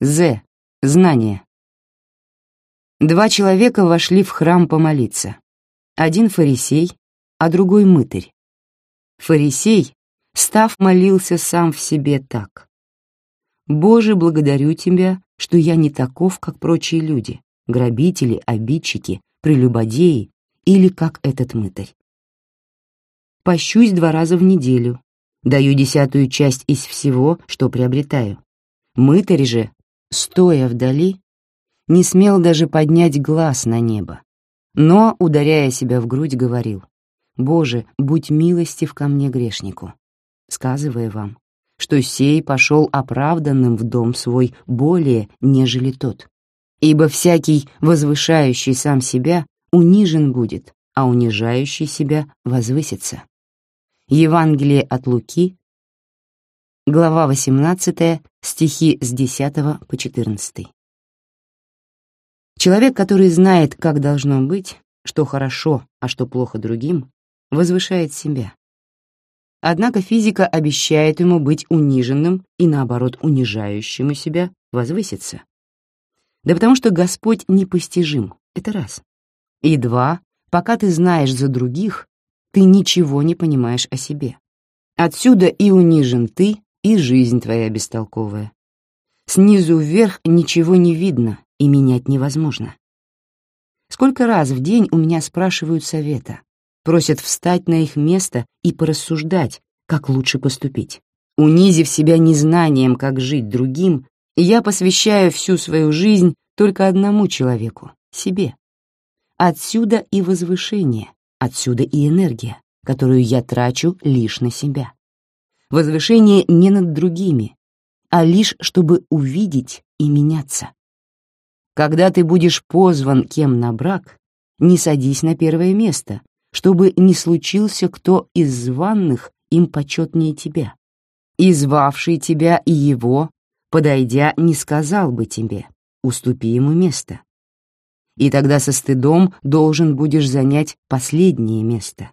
З. Знание. Два человека вошли в храм помолиться. Один фарисей, а другой мытарь. Фарисей, став, молился сам в себе так. «Боже, благодарю Тебя, что я не таков, как прочие люди, грабители, обидчики, прелюбодеи или как этот мытарь. Пощусь два раза в неделю, даю десятую часть из всего, что приобретаю. Мытарь же, стоя вдали, не смел даже поднять глаз на небо, но, ударяя себя в грудь, говорил, «Боже, будь милостив ко мне грешнику», сказывая вам, что сей пошел оправданным в дом свой более, нежели тот. Ибо всякий, возвышающий сам себя, унижен будет, а унижающий себя возвысится. Евангелие от Луки, глава 18, стихи с 10 по 14. Человек, который знает, как должно быть, что хорошо, а что плохо другим, возвышает себя. Однако физика обещает ему быть униженным и, наоборот, унижающему себя возвыситься. Да потому что Господь непостижим, это раз. И два, пока ты знаешь за других, ты ничего не понимаешь о себе. Отсюда и унижен ты, и жизнь твоя бестолковая. Снизу вверх ничего не видно и менять невозможно. Сколько раз в день у меня спрашивают совета, просят встать на их место и порассуждать, как лучше поступить. Унизив себя незнанием, как жить другим, я посвящаю всю свою жизнь только одному человеку — себе. Отсюда и возвышение, Отсюда и энергия, которую я трачу лишь на себя. Возвышение не над другими, а лишь чтобы увидеть и меняться. Когда ты будешь позван кем на брак, не садись на первое место, чтобы не случился кто из званных им почетнее тебя. И тебя и его, подойдя, не сказал бы тебе, уступи ему место и тогда со стыдом должен будешь занять последнее место.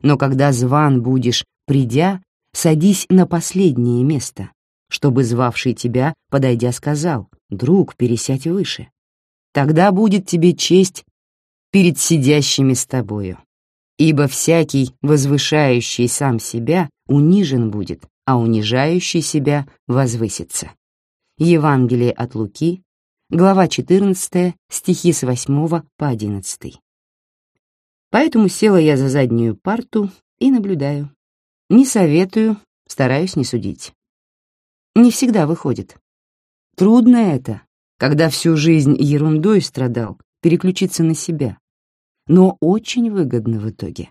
Но когда зван будешь, придя, садись на последнее место, чтобы звавший тебя, подойдя, сказал, «Друг, пересядь выше». Тогда будет тебе честь перед сидящими с тобою. Ибо всякий, возвышающий сам себя, унижен будет, а унижающий себя возвысится. Евангелие от Луки, глава 14, стихи с 8 по 11. Поэтому села я за заднюю парту и наблюдаю. Не советую, стараюсь не судить. Не всегда выходит. Трудно это, когда всю жизнь ерундой страдал, переключиться на себя. Но очень выгодно в итоге.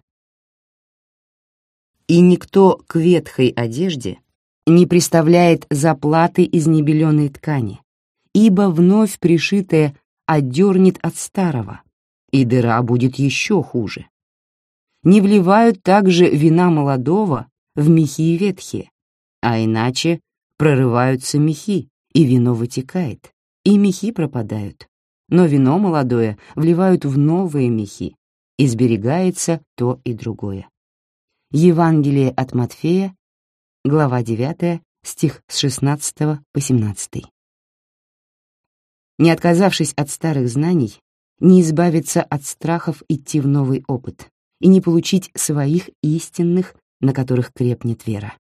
И никто к ветхой одежде не представляет заплаты из небеленой ткани, ибо вновь пришитое отдернет от старого, и дыра будет еще хуже. Не вливают также вина молодого в мехи ветхие, а иначе прорываются мехи, и вино вытекает, и мехи пропадают. Но вино молодое вливают в новые мехи, и сберегается то и другое. Евангелие от Матфея, глава 9, стих с 16 по 17. Не отказавшись от старых знаний, не избавиться от страхов идти в новый опыт и не получить своих истинных, на которых крепнет вера.